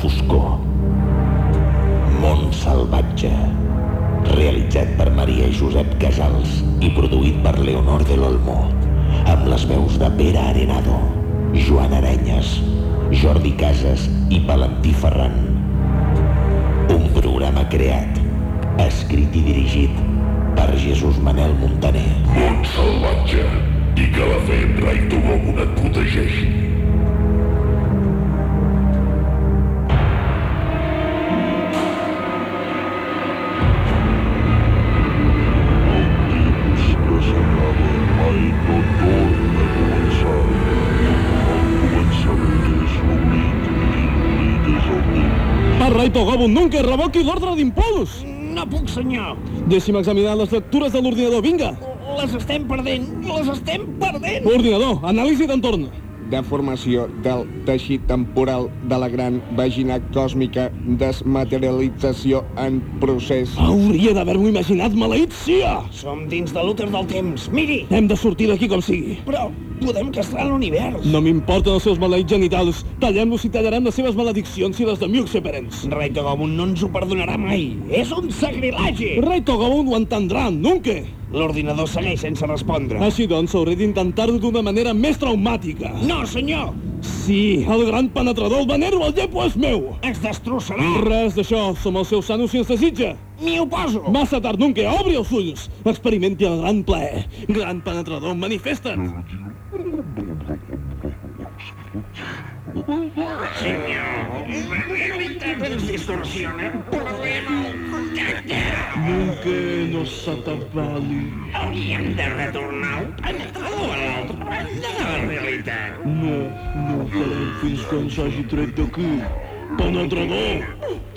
foscor. Mont salvatge. Realitzat per Maria Josep Casals i produït per Leonor de l'Olmo. Amb les veus de Pere Arenado, Joan Arenyes, Jordi Casas i Valentí Ferran. Un programa creat, escrit i dirigit per Jesús Manel Montaner. Mont salvatge. I que la fe en Rai Togobun et protegeixi. Togobun nunca revoqui l'ordre d'impuls! No puc, senyor. Deixi'm examinar les lectures de l'ordinador, vinga! Les estem perdent, les estem perdent. Ordinador, anàlisi d'entorn. Deformació del teixit temporal de la gran vagina còsmica, desmaterialització en procés. Hauria d'haver-m'ho imaginat, maleït sia! Som dins de l'úter del temps. Miri, Hem de sortir d'aquí com sigui. però podem castrar l'univers. No m'importen els seus maleïts genitals. Tallem-los i tallarem les seves malediccions i les de Miuk Seperens. Rai Togobun no ens ho perdonarà mai. És un sacrilegi. Rai Togobun ho entendrà, nunca! L'ordinador segueix sense respondre. Així doncs, hauré d'intentar-ho d'una manera més traumàtica. No, senyor. Sí, el gran penetrador, el venero, el llepo és meu! Ens destrossarà. Res d'això, som els seus sanos si ens desitja. M'hi oposo. Massa tard, nunca, obri els ulls. Experimenti el gran plaer. Gran penetrador, manifesta't. Senyor, la realitat ens distorsiona. Perdem el contacte. Nunca no s'atapali. Hauríem de retornar al penetrador a l'altra banda de la realitat. No, no ho farem fins que ens hagi tret d'aquí. Penetrador!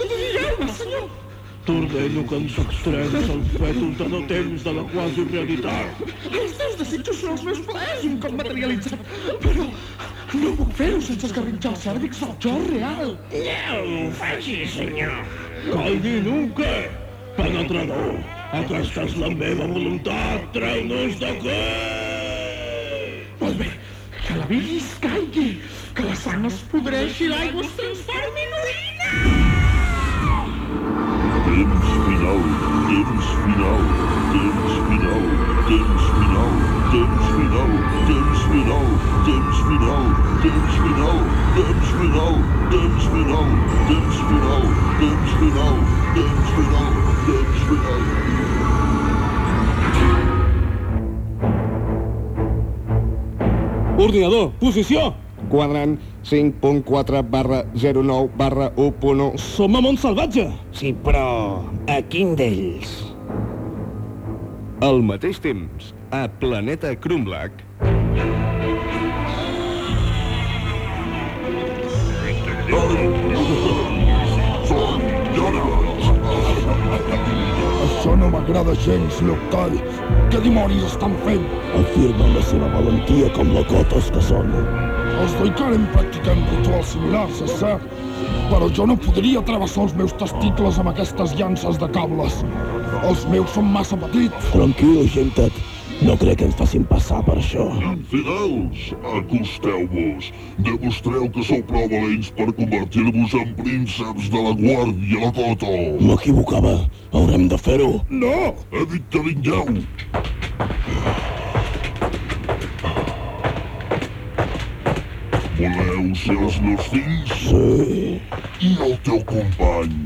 T'ordeno que ens extreus el fètul de no temps de la quasi realitat. Els teus desitjos són els meus plaers un cop materialitzat, però no puc fer-ho sense esgarritxar els cèrvix del jo real. No ho faci, senyor. Calgui nunca! Penetrador! Aquesta és la meva voluntat! Treu-nos d'aquí! Molt bé, que la bilis caigui, que la sang es podreixi i l'aigua es transformi en orina! Temos final temos final, temos final, temos final, temos final, temos final, temos final, temos final, temos final, temos final, temos final, temos final, temos final, temos final, temos final, Quadrant 5.4 barra 09 barra 1.1. Som a Mont Salvatge! Sí, però a quin d'ells? Al mateix temps, a Planeta Krumlach, Això no m'agrada gens, Loctall. Què dimonis estan fent? Afirmen la seva valentia com locotes que són. Els Doikaren practiquen rituals similars, és cert. Però jo no podria travessar els meus testicles amb aquestes llances de cables. Els meus són massa petits. Tranquil, gentet. No crec que ens facin passar per això. Infidels, acosteu-vos. Demostreu que sou prou valents per convertir-vos en prínceps de la guàrdia la Coto. M'equivocava. Haurem de fer-ho. No! He dit que vingueu! Voleu ser els meus fills? Sí. I el teu company?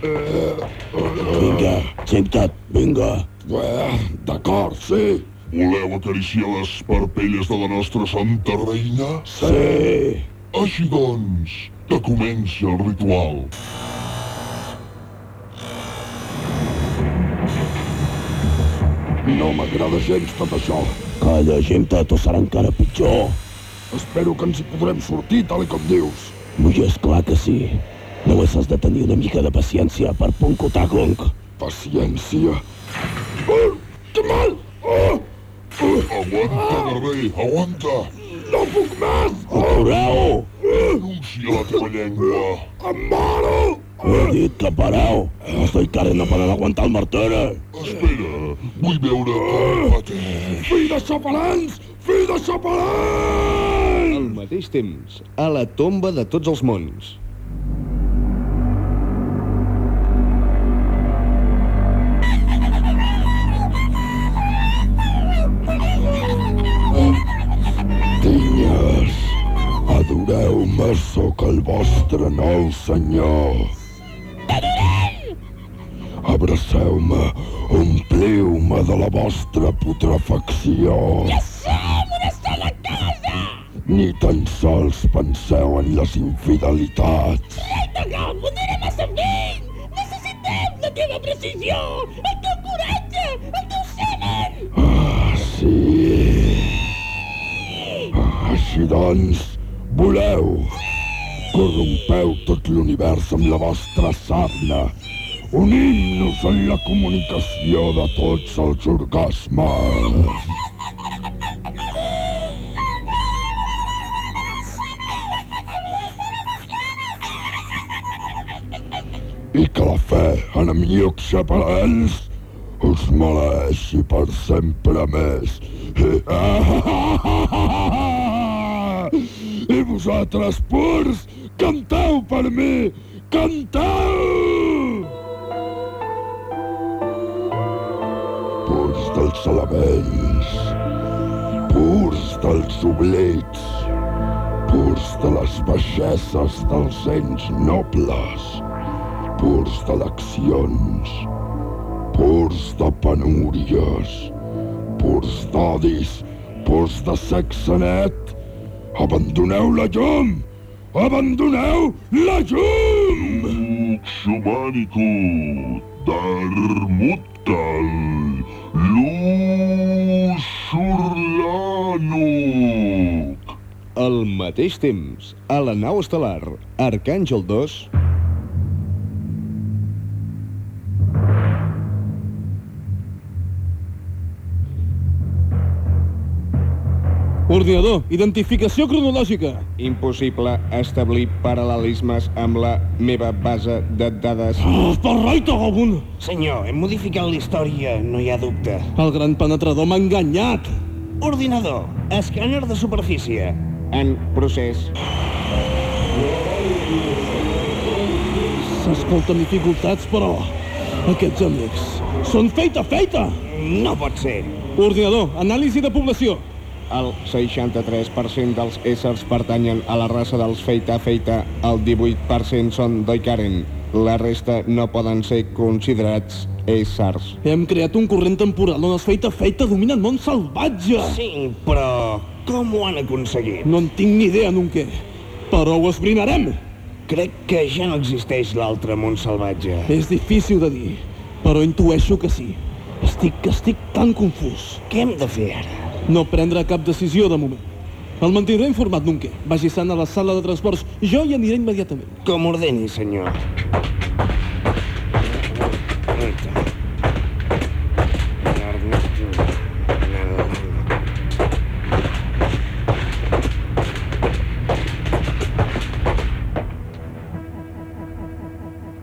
Vinga, gentet, vinga. Eh, D'acord, sí. Voleu acariciar les parpelles de la nostra santa reina? Sí. Així doncs, que comenci el ritual. No m'agrada gens tot això. Calla, gentet, o serà encara pitjor. Espero que ens hi podrem sortir, tal i com dius. Ui, és clar que sí. Només has de tenir una mica de paciència per Punkutagong. Paciència. Oh, que mal! Oh! Aguanta, Garbé, aguanta! No puc més! Atureu! Anuncia la teva llengua! Em moro! He dit que pareu. Els Doikaren no poden aguantar el martiri. Espera, vull veure com pateix. Fill de xapalans! Fi de separar! Al mateix temps, a la tomba de tots els mons. Tinyes, Adoreu-me, sóc el vostre nou senyor. Abraceu-me, ompliu-me de la vostra putrefacció. Yes! Ni tan sols penseu en les infidelitats. Tagam, no era massa vell! Necessitem la teva precisió, el teu coratge, el teu semen! Ah, sí. Ah, així doncs, voleu. Corrompeu tot l'univers amb la vostra sarna. Unim-nos en la comunicació de tots els orgasmes. Fe en amics separats us maleeixi per sempre més. I vosaltres, purs, canteu per mi! Canteu! Purs dels elements, purs dels oblits, purs de les baixeses dels ens nobles, purs d'eleccions, purs de penúries, purs d'odis, purs de sexe net. Abandoneu la llum! Abandoneu la llum! Xumànico, Darmutkal, Luxurlànuc. Al mateix temps, a la nau estel·lar Arcàngel 2, Ordinador, identificació cronològica. Impossible establir paral·lelismes amb la meva base de dades. Oh, parraita, Gobun! Senyor, hem modificat la història, no hi ha dubte. El gran penetrador m'ha enganyat. Ordinador, escàner de superfície. En procés. S'escolten dificultats, però aquests amics són feita, feita! No pot ser. Ordinador, anàlisi de població. El 63% dels éssers pertanyen a la raça dels Feita Feita, el 18% són Doikaren. La resta no poden ser considerats éssers. Hem creat un corrent temporal on els feita, feita domina el món salvatge. Sí, però com ho han aconseguit? No en tinc ni idea, Nunque. Però ho esbrinarem. Crec que ja no existeix l'altre món salvatge. És difícil de dir, però intueixo que sí. Estic, estic tan confús. Què hem de fer ara? No prendre cap decisió de moment. El mantindré informat, Nunque. Vagi sant a la sala de transports. Jo hi aniré immediatament. Com ordeni, senyor.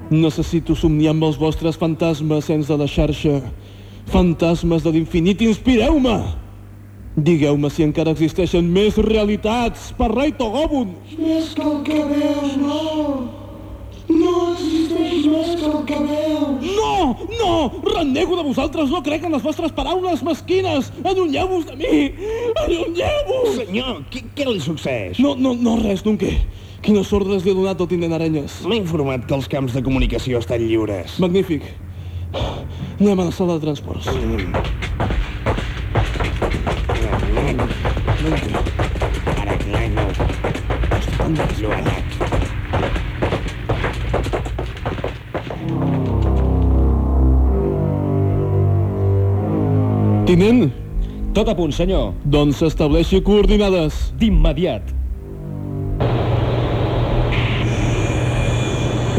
Necessito somniar amb els vostres fantasmes sense la xarxa. Fantasmes de l'infinit, inspireu-me! Digueu-me si encara existeixen més realitats per Rei Togobun! Més que el que veus, no! No existeix més que el que veus! No! No! Renego de vosaltres! No crec en les vostres paraules mesquines! Allunyeu-vos de mi! Allunyeu-vos! Senyor, què, què li succeeix? No, no, no res, Nunque. Quines ordres li ha donat el tinent Arenyes? M'ha informat que els camps de comunicació estan lliures. Magnífic. Anem a la sala de transports. Tinent, Tot a punt, senyor. doncs s'estableixi coordinades. D'immediat.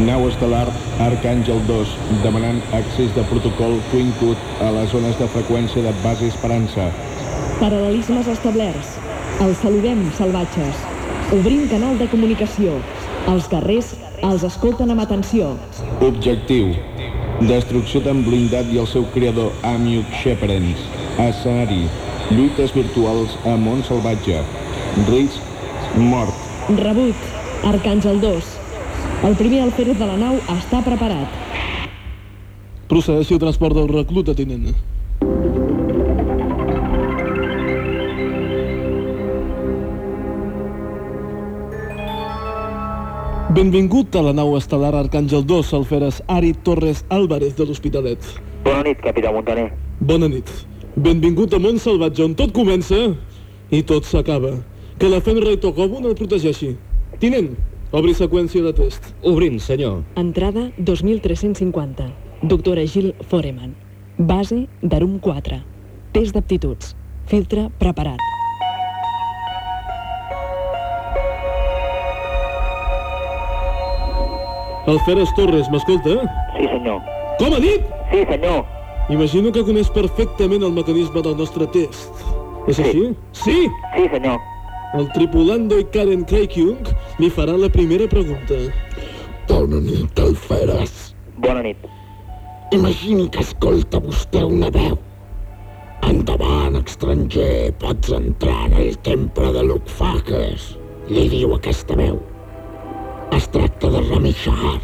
Nau estel·lar Arcàngel 2, demanant accés de protocol Quincut a les zones de freqüència de base Esperança. Paral·lelismes establerts. Els saludem, salvatges. Obrim canal de comunicació. Els guerrers els escolten amb atenció. Objectiu. Destrucció d'en Blindat i el seu creador, Amiuk Sheperens. Escenari. Lluites virtuals a món salvatge. Risc. Mort. Rebut. Arcàngel 2. El primer alferes de la nau està preparat. Procedeixi el transport del recluta, tinent. Benvingut a la nau estel·lar Arcàngel 2, Alferes Ari Torres Álvarez de l'Hospitalet. Bona nit, capità Montaner. Bona nit. Benvingut a Mont Salvatge, on tot comença i tot s'acaba. Que la Fenra i Togobun el protegeixi. Tinent, obri seqüència de test. Obrint, senyor. Entrada 2350. Doctora Gil Foreman. Base d'Arum 4. Test d'aptituds. Filtre preparat. Alferes Torres, m'escolta? Sí, senyor. Com ha dit? Sí, senyor. Imagino que coneix perfectament el mecanisme del nostre test. És Sí. així? Sí! Sí, senyor. El tripulant d'Oi Karen Craig-Young li farà la primera pregunta. Bona nit, Alferes. Bona nit. Imagini que escolta vostè una veu. Endavant, estranger, pots entrar en el temple de Lucfages. Li diu aquesta veu. Es tracta de Rami Shahar,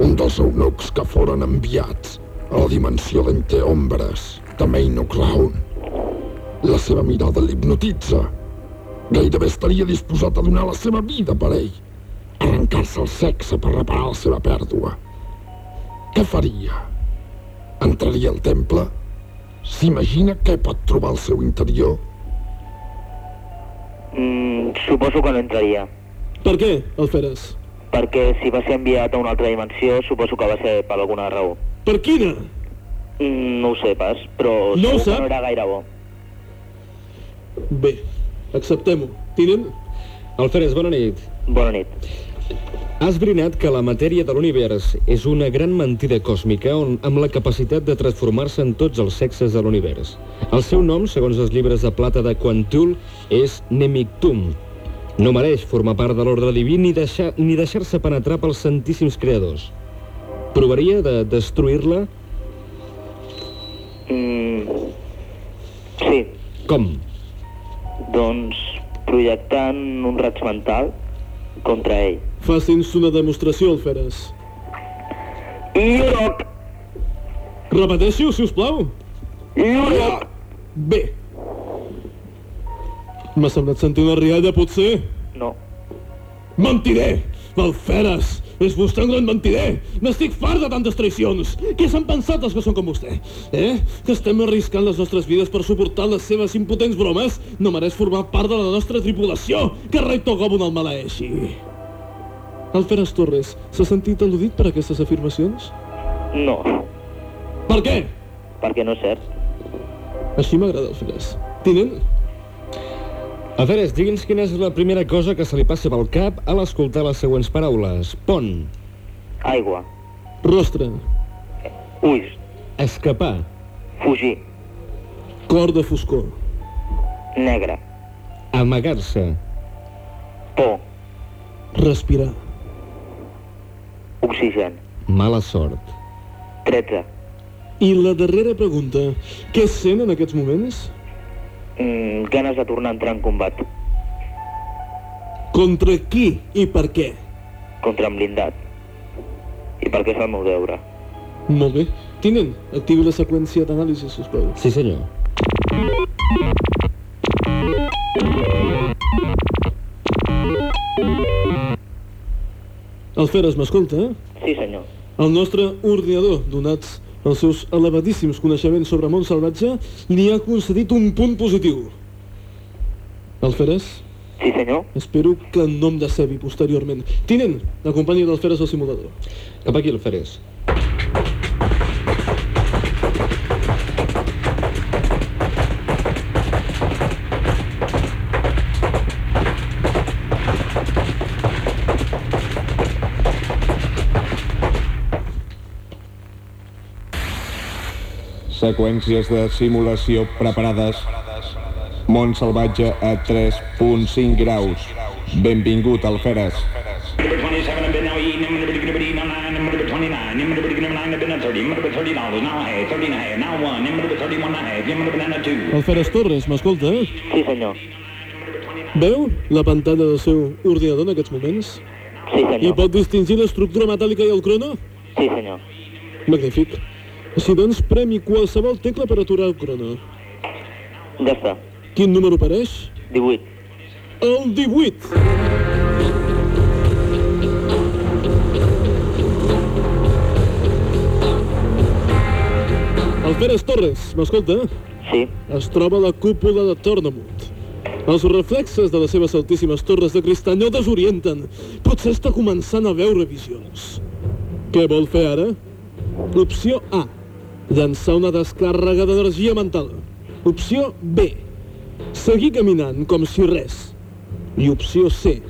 un dels eunucs que foren enviats a la dimensió d'enteombres de Maino Clown. La seva mirada l'hipnotitza. Gairebé estaria disposat a donar la seva vida per ell. Arrencar-se el sexe per reparar la seva pèrdua. Què faria? Entraria al temple? S'imagina què pot trobar al seu interior? Mm, suposo que no entraria. Per què, Alferes? Perquè si va ser enviat a una altra dimensió, suposo que va ser per alguna raó. Per quina? Mm, no ho sé pas, però No segur que no era gaire bo. Bé, acceptem-ho. Tinent? Alferes, bona nit. Bona nit. Has brinat que la matèria de l'univers és una gran mentida còsmica on, amb la capacitat de transformar-se en tots els sexes de l'univers. El seu nom, segons els llibres de plata de Quantul, és Nemictum. No mereix formar part de l'ordre diví ni deixar- ni deixar-se penetrar pels santíssims creadors. Provaria de destruir-la? Mm, sí, Com? doncs projectant un raig mental contra ell. Faci'ns una demostració, Alferes. Iuroc! Repeteixi-ho, si us plau. Bé. M'ha semblat sentir una rialla, potser? No. Mentider! Alferes! És vostè un gran mentider! N'estic fart de tantes traïcions! Què s'han pensat els que són com vostè? Eh? Que estem arriscant les nostres vides per suportar les seves impotents bromes? No mereix formar part de la nostra tripulació! Que rei Togobun el maleeixi! Alferes Torres, s'ha sentit al·ludit per aquestes afirmacions? No, Per què? perquè no és cert. Així m'agrada, Alferes. Tinent? Alferes, digui'ns quina és la primera cosa que se li passa pel cap a l'escoltar les següents paraules. Pont, Aigua, Rostre, ulls, escapar, fugir, cor de foscor, negre, amagar-se, por, respirar, oxigen, mala sort. 13, I la darrera pregunta, què sent en aquests moments? Mm, ganes de tornar a entrar en combat Contra qui i per què? contra en blindat. I perquè és el meu deure. Molt bé. Tinent, activi la seqüència d'anàlisi, sisplau. Sí, senyor. Alferes, m'escolta? eh? Sí, senyor. El nostre ordinador, donats els seus elevadíssims coneixements sobre món salvatge, li ha concedit un punt positiu. Alferes? Sí, senyor. Espero que no em decebi posteriorment. Tinent, acompanyi l'Alferes al simulador. Cap aquí, Alferes. Seqüències de simulació preparades. Mont salvatge a 3.5 graus. Benvingut, Alferes. Number 27, I've been now eating, number 29, number 29, number 29, I've been at 30, number 30 dollars, now I have 30 and a half, now one, number 31 and a half, number banana two. Alferes Torres, m'escolta? Sí, senyor. Veu la pantalla del seu ordinador en aquests moments? Sí, I senyor. pot distingir l'estructura metàl·lica i el crono? Sí, senyor. Magnífic. Si doncs premi qualsevol tecla per aturar el crono. Ja està. Quin número apareix? 18. El 18! El Pérez Torres, m'escolta? Sí. Es troba a la cúpula de Tornamunt. Els reflexes de les seves altíssimes torres de cristall no desorienten. Potser està començant a veure visions. Què vol fer ara? Opció A. Llançar una descàrrega d'energia mental. Opció B. Seguir caminant com si res. I opció C.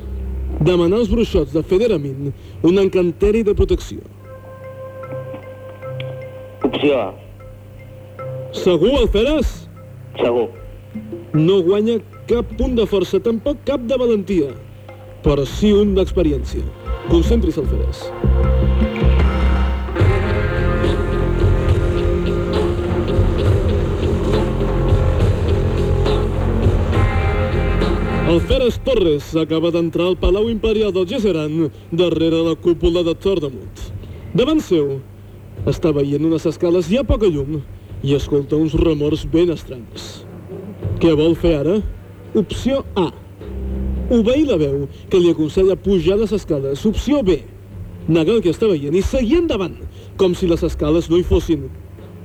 Demanar als bruixots de Federamin un encanteri de protecció. Opció A. Segur, Alferes? Segur. No guanya cap punt de força, tampoc cap de valentia, però sí un d'experiència. Concentris, Alferes. Torres acaba d'entrar al Palau Imperial del Gesseran darrere la cúpula de Tordamunt. Davant seu està veient unes escales i a poca llum i escolta uns remors ben estranys. Què vol fer ara? Opció A. Obeir la veu que li aconsella pujar les escales. Opció B. Negar el que està veient i seguir endavant, com si les escales no hi fossin.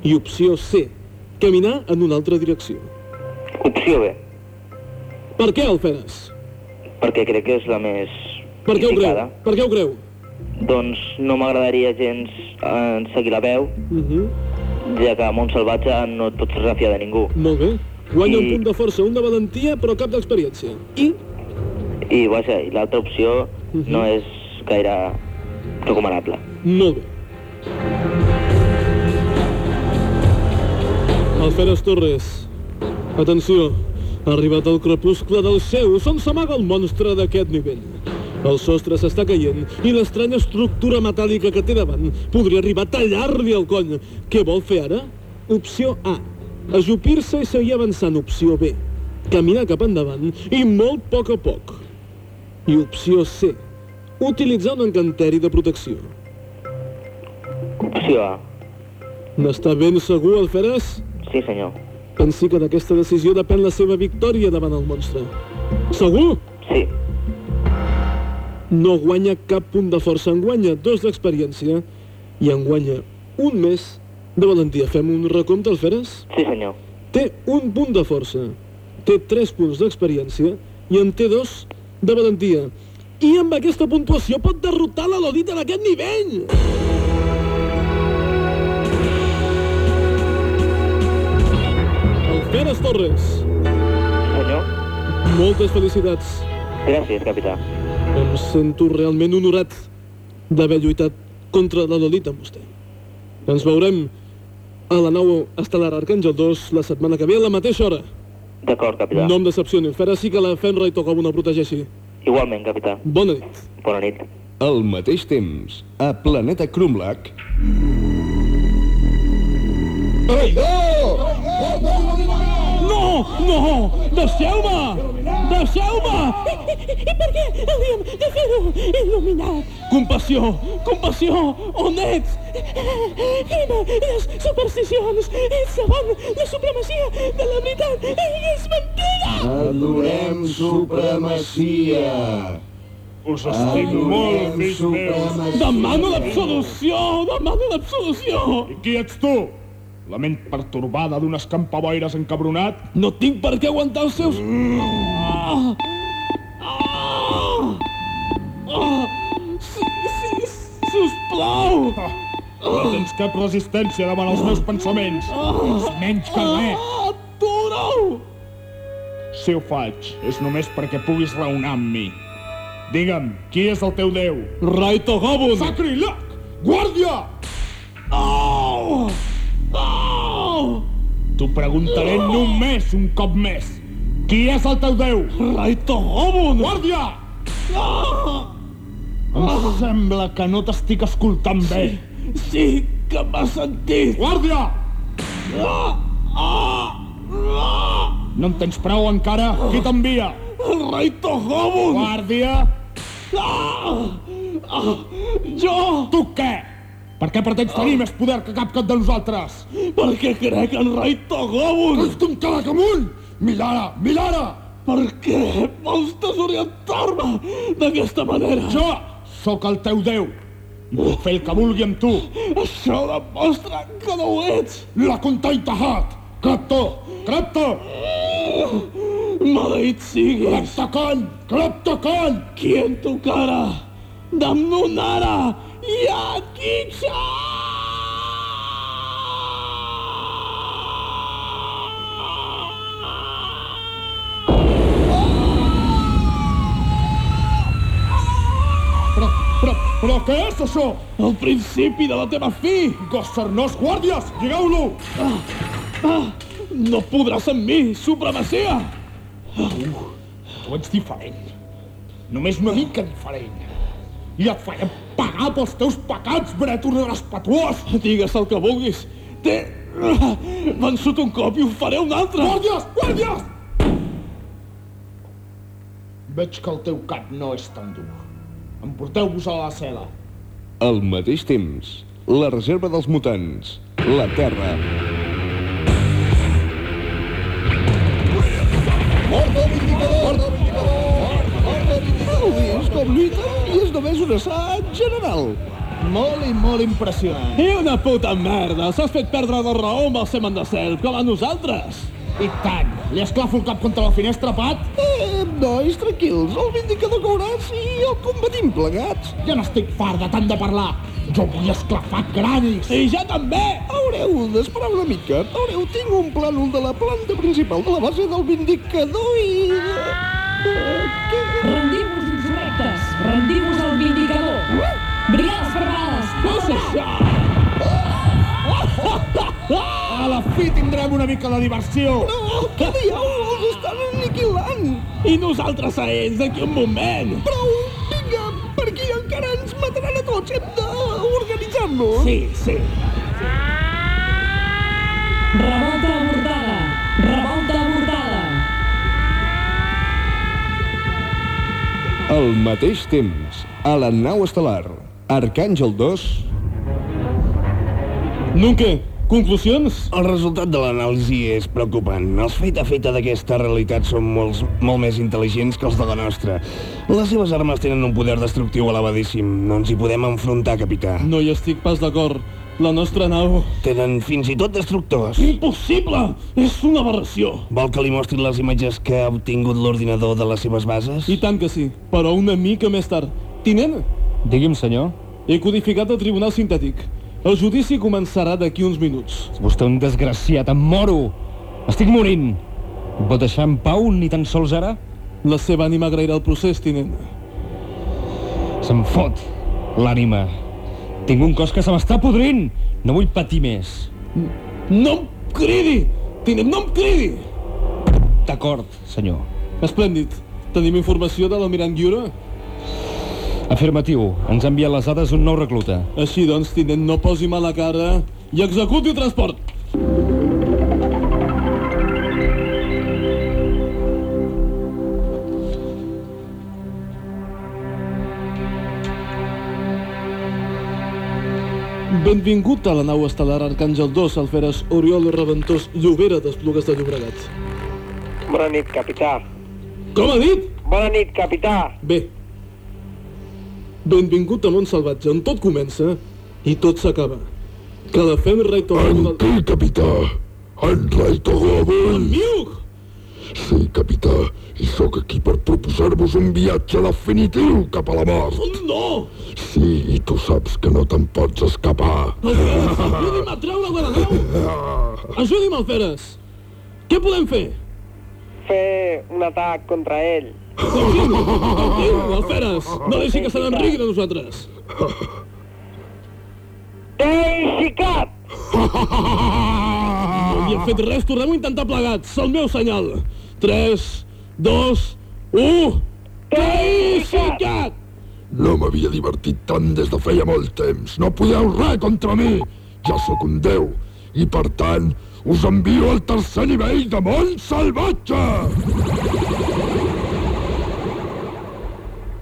I opció C. Caminar en una altra direcció. Opció B. Per què, Alferes? Perquè crec que és la més Per què ho creu? Per què ho creu? Doncs no m'agradaria gens eh, seguir la veu, Uh -huh. ja que a Mont Salvatge no et pots refiar de ningú. Molt bé. Guanya un I- punt de força, un de valentia, però cap d'experiència. I? I, vaja, i l'altra opció Mhm. no és gaire recomanable. Molt bé. Alferes Torres, atenció, ha arribat el crepuscle del Zeus, on s'amaga el monstre d'aquest nivell. El sostre s'està caient i l'estranya estructura metàl·lica que té davant podria arribar a tallar-li el coll. Què vol fer ara? Opció A. Ajupir-se i seguir avançant. Opció B. Caminar cap endavant i molt a poc a poc. I opció C. Utilitzar un encanteri de protecció. Opció A. N'està ben segur, Alferes? Sí, senyor. Pensi que d'aquesta decisió depèn la seva victòria davant el monstre. Segur? Sí. No guanya cap punt de força, en guanya dos d'experiència i en guanya un més de valentia. Fem un recompte, Alferes? Sí, senyor. Té un punt de força, té tres punts d'experiència i en té dos de valentia. I amb aquesta puntuació pot derrotar la Lolita d'aquest nivell! Alferes Torres, Senyor? moltes felicitats. Gràcies, capità. Em sento realment honorat d'haver lluitat contra la Lolita amb vostè. Ens veurem a la nau estel·lar Arcàngel 2 la setmana que ve a la mateixa hora. D'acord, capità. No em decepcioni, farà sí que la Fenra i Togobo no protegeixi. Igualment, capità. Bona nit. Bona nit. Al mateix temps, a Planeta Crumlac... No! No! Deixeu-me! Deixeu-me! I per què hauríem de fer-ho il·luminat? Compassió! Compassió! On ets? Crema les supersticions! Ets davant la supremacia de la veritat! És mentida! Adorem supremacia. Us estic molt, fills meus. Demano l'absolució! Demano l'absolució! I qui ets tu? La ment pertorbada d'un escampaboires encabronat? No tinc per què aguantar els seus... Ah! Ah! Ah! Sí, sí, sisplau! No tens cap resistència davant els meus pensaments. Ets menys que res. Ah, Aturo! Si ho faig, és només perquè puguis raonar amb mi. Digue'm, qui és el teu déu? Raito Gobun! Sacrilec! Guàrdia! Au! Au! T'ho preguntaré només un cop més. Qui és el teu déu? Raito Gobun! Guàrdia! Ah! Em sembla que no t'estic escoltant bé. Sí que m'ha sentit! Guàrdia! Ah! Ah! No en tens prou encara? Qui t'envia? El rei Togobun! Guàrdia! Ah! Ah! Jo! Tu què? Per què pretens tenir més poder que cap cap de nosaltres? Perquè crec en rei Togobun! Un calac amunt! Milara! Milara! Per què vols desorientar-me d'aquesta manera? Jo sóc el teu déu. Puc fer el que vulgui amb tu. Això demostra que no ho ets. La contaitahat! Crapto! Crapto! Maleït siguis. Craptacall! Craptacall! Qui en tu cara? Damnonara! Ja Kixa! Però, però, però què és això? El principi de la teva fi! Gossernós guàrdies! Lligueu-lo! Ah, ah, no podràs amb mi, supremacia! Tu, tu ets diferent. Només una mica diferent. I et faré pagar pels teus pecats, brètol respetuós! Digues el que vulguis. T'he ah, vençut un cop i ho faré un altre! Guàrdies! Guàrdies! Veig que el teu cap no és tan dur. Emporteu-vos a la cel·la. Al mateix temps, la reserva dels mutants, la Terra. Mort del vindicador! Mort del vindicador! Heu vist com lluiten? Només un assaig general. Molt i molt impressionant. I una puta merda! S'has fet perdre la raó amb el semen de cel, com a nosaltres! I tant! Li esclafo el cap contra la finestra, Pat? Eh, nois, tranquils. El vindicador caurà si el combatim plegats. Ja n'estic fart de tant de parlar. Jo vull esclafar cranis. I ja també! Haureu d'esperar una mica. Haureu, tinc un plànol de la planta principal de la base del vindicador i... Uh, què? Rendim-vos, insurrectes! Rendim-vos vindicador! Brigades això? A la fi tindrem una mica de diversió. No, què dieu? Els estan aniquilant. I nosaltres a ells d'aquí un moment. Prou, vinga, per aquí encara ens mataran a tots. Hem d'organitzar-nos. Sí, sí. Revolta avortada! Revolta avortada! Al mateix temps, a la nau estel·lar, Arcàngel 2... Nunca, conclusions? El resultat de l'anàlisi és preocupant. Els feita feta d'aquesta realitat són molts, molt més intel·ligents que els de la nostra. Les seves armes tenen un poder destructiu elevadíssim. No ens hi podem enfrontar, capità. No hi estic pas d'acord. La nostra nau... Tenen fins i tot destructors. Impossible! És una aberració. Vol que li mostri les imatges que ha obtingut l'ordinador de les seves bases? I tant que sí, però una mica més tard. Tinent? Digui'm, senyor. He codificat el tribunal sintètic. El judici començarà d'aquí uns minuts. És vostè un desgraciat, em moro! Estic morint! Em pot deixar en pau ni tan sols ara? La seva ànima agrairà el procés, tinent. Se'm fot l'ànima. Tinc un cos que se m'està podrint! No vull patir més. No em cridi! Tinent, no em cridi! D'acord, senyor. Esplèndid. Tenim informació de l'almirant Giura? Afirmatiu. Ens ha enviat les dades un nou recluta. Així doncs, tinent, no posi mala cara i executi el transport. Benvingut a la nau estel·lar Arcàngel 2, Alferes Oriol Reventós Llobera d'Esplugues de Llobregat. Bona nit, capità. Com ha dit? Bona nit, capità. Bé. Benvingut a Mont Salvatge, on tot comença i tot s'acaba. Que la fem rei En què, capità? En rei Togobel? En Miuk! Sí, capità, i sóc aquí per proposar-vos un viatge definitiu cap a la mort. No! Sí, i tu saps que no te'n pots escapar. Ajudi'm a treure de la nau! Ajudi'm, Alferes! Què podem fer? Fer un atac contra ell. Tranquil, Alferes! No deixi que se n'enrigui de nosaltres! Deixi cap! No havia fet res, tornem a intentar plegats. El meu senyal. 3, 2, 1... Teixicat! No m'havia divertit tant des de feia molt temps. No podeu res contra mi. Ja sóc un déu. I per tant, us envio al tercer nivell de món salvatge!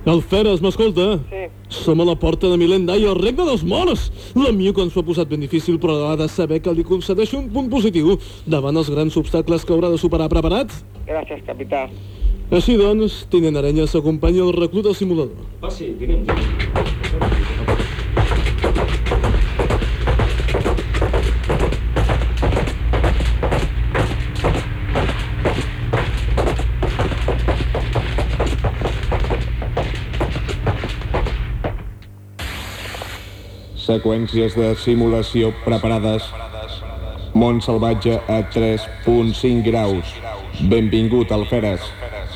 Alferes, m'escolta? Sí. Som a la porta de Milendai, el regne dels morts. La Miu ens ho ha posat ben difícil, però ha de saber que li concedeixo un punt positiu davant els grans obstacles que haurà de superar. Preparat? Gràcies, capità. Així doncs, tinent Arenya s'acompanya el reclut al simulador. Passi, tinent. Seqüències de simulació preparades. Mont salvatge a 3.5 graus. Benvingut, Alferes.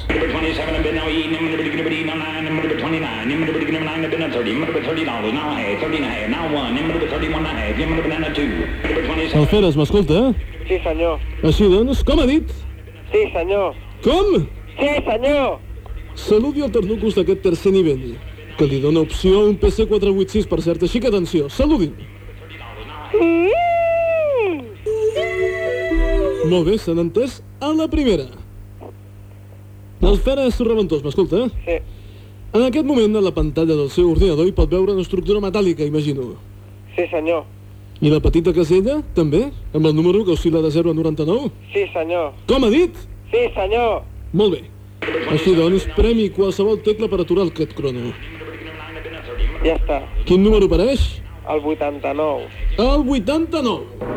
Number 27 have been now eating, number 29, number 29, number 29 have been a 30, number 30 dollars, now a half, 30 and a half, now one, number 31 and a half, number banana two, number 27. Alferes, m'escolta? Sí, senyor. Així doncs, com ha dit? Sí, senyor. Com? Sí, senyor. Saludi el ternucus d'aquest tercer nivell, que li dona opció a un PC 486, per cert, així que atenció, saludin. Molt bé, s'han entès a la primera. Alferes Reventós, m'escolta? Sí. En aquest moment, a la pantalla del seu ordinador hi pot veure una estructura metàl·lica, imagino. Sí, senyor. I la petita casella, també? Amb el número que oscil·la de 0 a 99? Sí, senyor. Com ha dit? Sí, senyor. Molt bé. Així doncs, premi qualsevol tecla per aturar aquest crono. Ja està. Quin número apareix? El 89. El 89.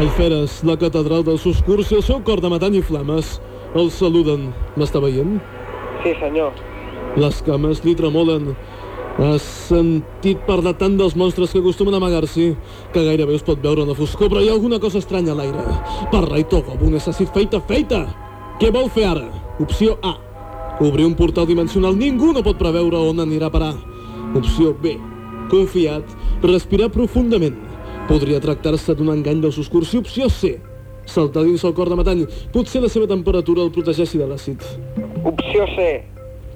Alferes, la catedral del Suscurs i el seu cor de metall i flames el saluden. M'està veient? Sí, senyor. Les cames li tremolen. Has sentit parlar tant dels monstres que acostumen a amagar-s'hi que gairebé es pot veure en la foscor, però hi ha alguna cosa estranya a l'aire. Parla i toca, un necessit feita, feita! Què vol fer ara? Opció A. Obrir un portal dimensional. Ningú no pot preveure on anirà a parar. Opció B. Confiat. Respirar profundament. Podria tractar-se d'un engany dels oscurs. I opció C. Saltar dins el cor de metall. Potser la seva temperatura el protegeixi de l'àcid. Opció C.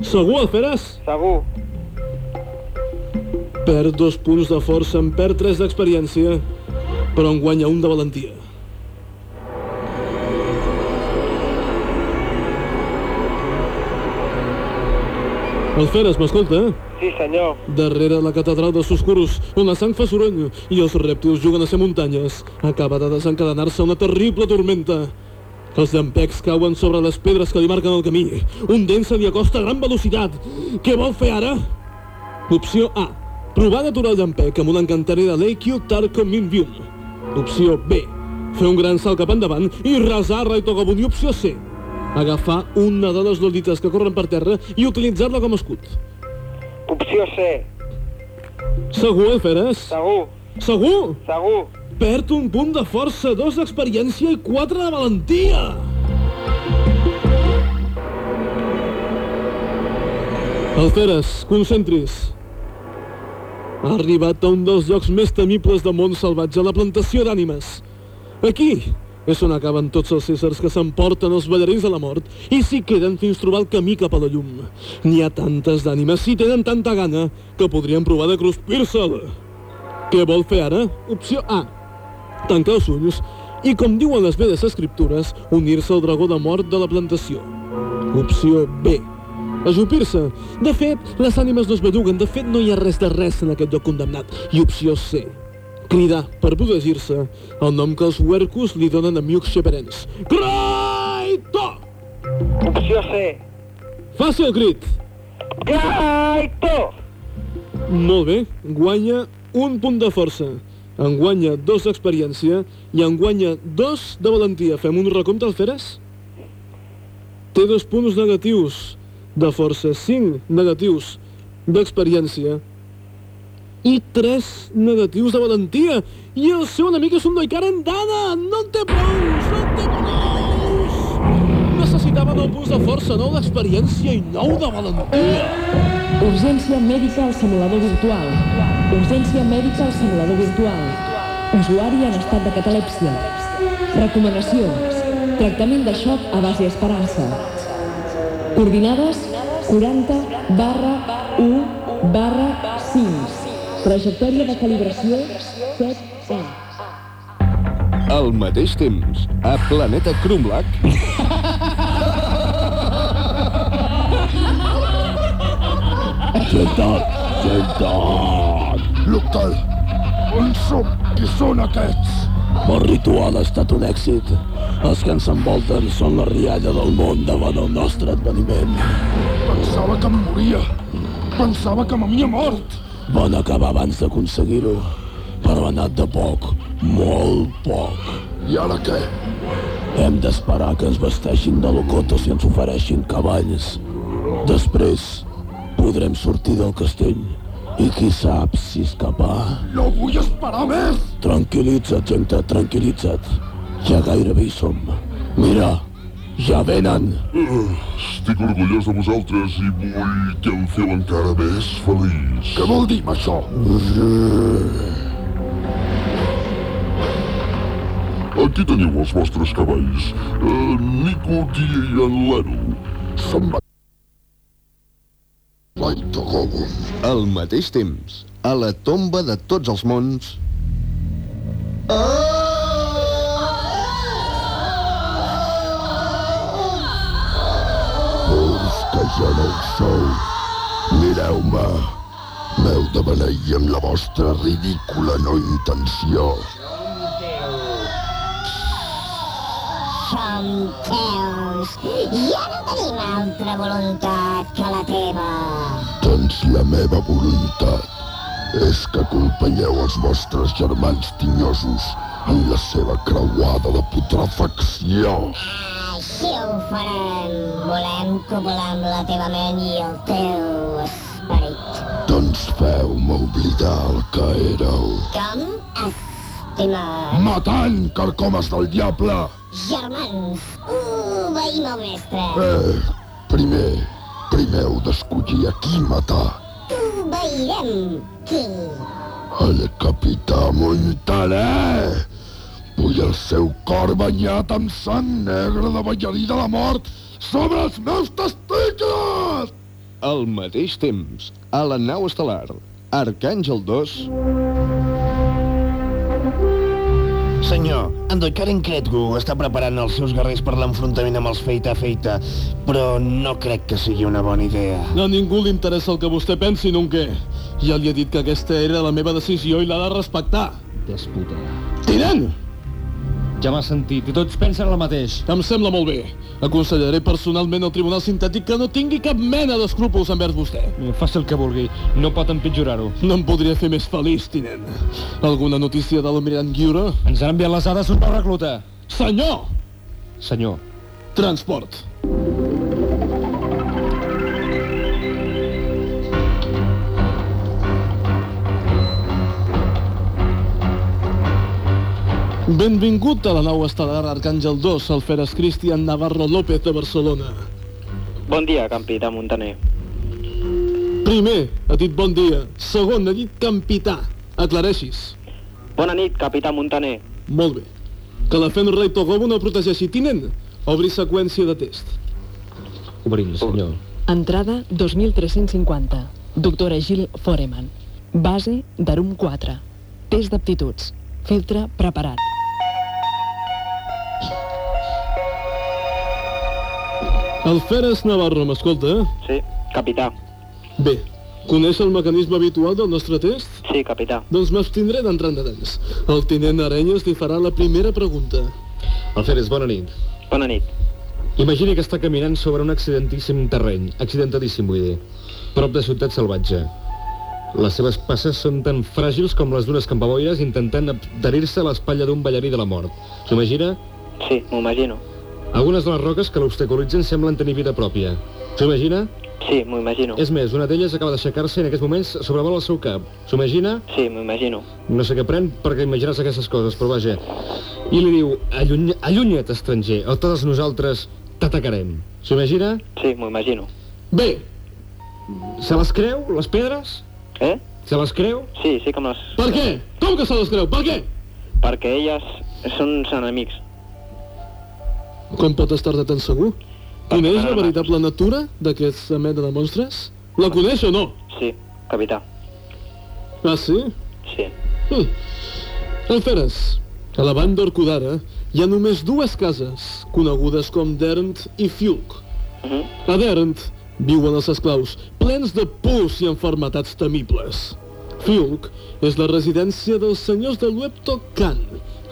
Segur, Alferes? Segur. Perd dos punts de força, en perd tres d'experiència, però en guanya un de valentia. Alferes, m'escolta? Sí, senyor. Darrere la catedral dels Suscurus, on la sang fa soroll i els rèptils juguen a ser muntanyes, acaba de desencadenar-se una terrible tormenta. Els llampecs cauen sobre les pedres que li marquen el camí. Un dent se li acosta a gran velocitat. Què vol fer ara? Opció A. Provar d'aturar el llampec amb un encanteri de l'Eikyo Tarko Minvium. Opció B. Fer un gran salt cap endavant i Togobun. I opció C. Agafar una de les lolites que corren per terra i utilitzar-la com a escut. Opció C. Segur, Alferes? Segur. Segur? Segur. Perd un punt de força, dos d'experiència i quatre de valentia. Alferes, concentris. Ha arribat a un dels llocs més temibles del món salvatge, la plantació d'ànimes. Aquí és on acaben tots els éssers que s'emporten els ballarins de la mort i s'hi queden fins trobar el camí cap a la llum. N'hi ha tantes d'ànimes i tenen tanta gana que podrien provar de cruspir-se'l. Què vol fer ara? Opció A. Tancar els ulls i, com diuen les vedes escriptures, unir-se al dragó de mort de la plantació. Opció B. Ajupir-se. De fet, les ànimes no es belluguen. De fet, no hi ha res de res en aquest lloc condemnat. I opció C. Cridar per protegir-se el nom que els huercos li donen a Miuk Sheperens. Graito! Opció C. Faci el crit! Gaito! Molt bé, guanya un punt de força. En guanya dos d'experiència i en guanya dos de valentia. Fem un recompte, Alferes? Té dos punts negatius de força, cinc negatius d'experiència i tres negatius de valentia. I el seu enemic és un noi carendana! No en té prous! No en té prous! Necessitava nou punts de força, nou d'experiència i nou de valentia. Urgència mèdica al simulador virtual. Urgència mèdica al simulador virtual. Usuari en estat de catalèpsia. Recomanacions. Tractament de xoc a base esperança. Coordinades 40 barra 1 barra 5. Trajectòria de calibració 7 E. Al mateix temps, a Planeta Krumlach... Gentat! Gentat! Luctal! On som? Qui són aquests? El ritual ha estat un èxit. Els que ens envolten són la rialla del món davant el nostre adveniment. Pensava que em moria. Pensava que m'havia mort. Van acabar abans d'aconseguir-ho, però ha anat de poc, molt poc. I ara què? Hem d'esperar que ens vesteixin de locotos i ens ofereixin cavalls. Després podrem sortir del castell. I qui sap si escapar... No vull esperar més! Tranquil·litza't, gente, tranquil·litza't. Ja gairebé hi som. Mira, ja venen. Uh, estic orgullós de vosaltres i vull que em feu encara més feliç. Què vol dir amb això? Aquí teniu els vostres cavalls. Uh, Nico, i en Lero. Se'n va... Al mateix temps, a la tomba de tots els mons... Molts ja no ho sou. Mireu-me. M'heu de beneir amb la vostra ridícula no intenció. Som teus i ara tenim altra voluntat que la teva. Doncs la meva voluntat és que acompanyeu els vostres germans tinyosos en la seva creuada de putrefacció. Així ho farem. Volem copular amb la teva ment i el teu esperit. Doncs feu-me oblidar el que éreu. Com? Estimat. Matant carcomes del diable! Germans, obeïm el mestre. Eh, primer, primer heu d'escollir a qui matar. Obeirem. Qui? El capità Montaner! Vull el seu cor banyat amb sang negra de ballarí de la mort sobre els meus testicles! Al mateix temps, a la nau estel·lar, Arcàngel 2... Senyor, en Karen Kretgu està preparant els seus guerrers per l'enfrontament amb els Feita Feita, però no crec que sigui una bona idea. A ningú li interessa el que vostè pensi, Nunquer. Ja li he dit que aquesta era la meva decisió i l'ha de respectar. Desputa. Tinent! Ja m'has sentit, i tots pensen el mateix. Em sembla molt bé. Aconsellaré personalment al Tribunal Sintètic que no tingui cap mena d'escrúpols envers vostè. Faci el que vulgui, no pot empitjorar-ho. No em podria fer més feliç, tinent. Alguna notícia de l'almirant Giura? Ens han enviat les dades un nou recluta. Senyor! Senyor. Transport. Benvingut a la nau estel·lar Arcàngel 2, el Feres Cristian Navarro López de Barcelona. Bon dia, capità Montaner. Primer, ha dit bon dia. Segon, ha dit capità. Aclareixis. Bona nit, capità Montaner. Molt bé. Que la Fenrei Togobo no protegeixi tinent. Obri seqüència de test. Obrim, senyor. Entrada 2350. Doctora Gil Foreman. Base d'Arum 4. Test d'aptituds. Filtre preparat. El Feres Navarro, m'escolta? Sí, capità. Bé, coneix el mecanisme habitual del nostre test? Sí, capità. Doncs m'abstindré d'entrar en detalls. El tinent Arenyes li farà la primera pregunta. Alferes, bona nit. Bona nit. Imagini que està caminant sobre un accidentíssim terreny, accidentadíssim vull dir, prop de Ciutat Salvatge. Les seves passes són tan fràgils com les d'unes campaboires intentant adherir-se a l'espatlla d'un ballarí de la mort. S'ho imagina? Sí, m'ho imagino. Algunes de les roques que l'obstaculitzen semblen tenir vida pròpia. S'ho imagina? Sí, m'ho imagino. És més, una d'elles acaba d'aixecar-se i en aquests moments sobrevola el seu cap. S'ho imagina? Sí, m'ho imagino. No sé què pren perquè imaginar-se aquestes coses, però vaja. I li diu, alluny allunya't, estranger, o tots nosaltres t'atacarem. S'ho imagina? Sí, m'ho imagino. Bé. Se les creu, les pedres? Eh? Se les creu? Sí, sí que me les... Per què? Com que se les creu? Per què? Perquè elles són uns enemics. Com pot estar-ne tan segur? Coneix la veritable natura d'aquesta mena de monstres? La coneix o no? Sí, capità. Ah, sí? Sí. Hm. Alferes, a la banda Orcudara hi ha només dues cases, conegudes com Dernt i Fiuc. Uh -huh. A Dernt viuen els esclaus, plens de pus i enfermetats temibles. Fiuc és la residència dels senyors de Luepto Khan,